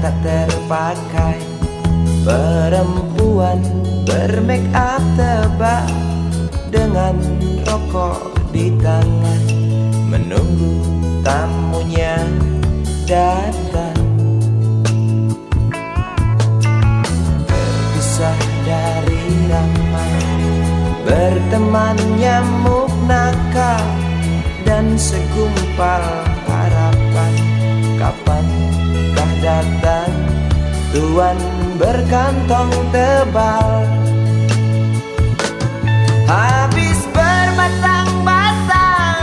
tak terpakai. Perempuan bermake up tebal Dengan rokok di tangan. Menunggu tamunya datang. Terpisah dari ramai Berteman nyamuk nakal Dan segumpal harapan. Datang Tuan berkantong tebal. Habis berbatang-batang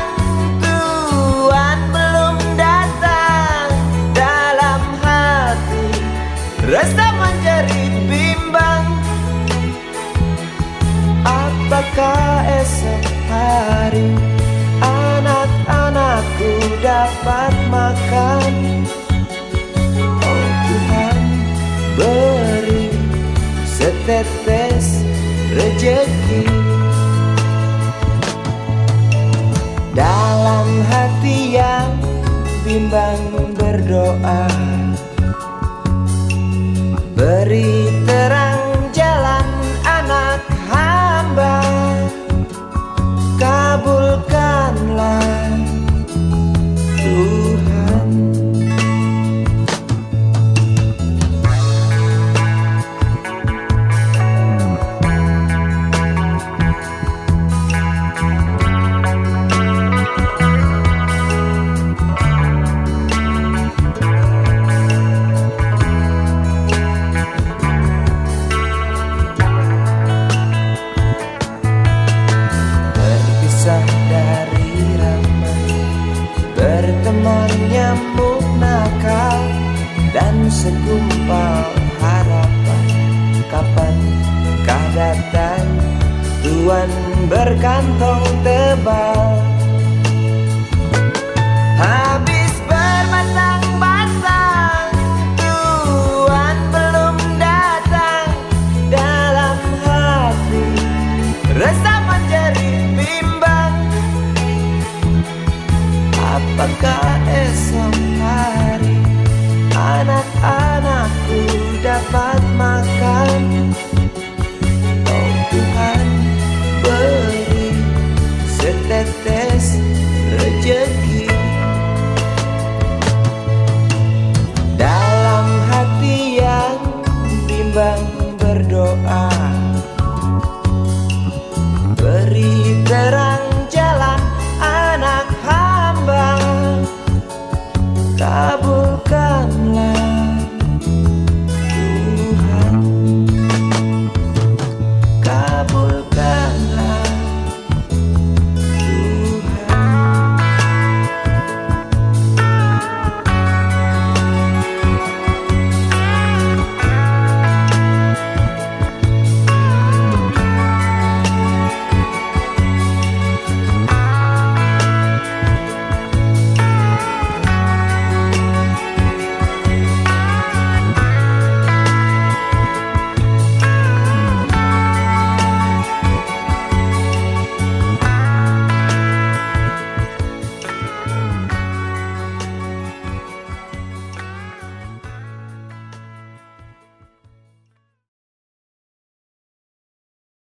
Tuan belum datang. Dalam hati Rasa menjerit bimbang. Apakah esok hari Anak-anakku dapat makan setetes rejeki. Dalam hati yang bimbang berdoa Beri nyamuk nakal Dan segumpal harapan. Kapan kah datang Tuan berkantong tebal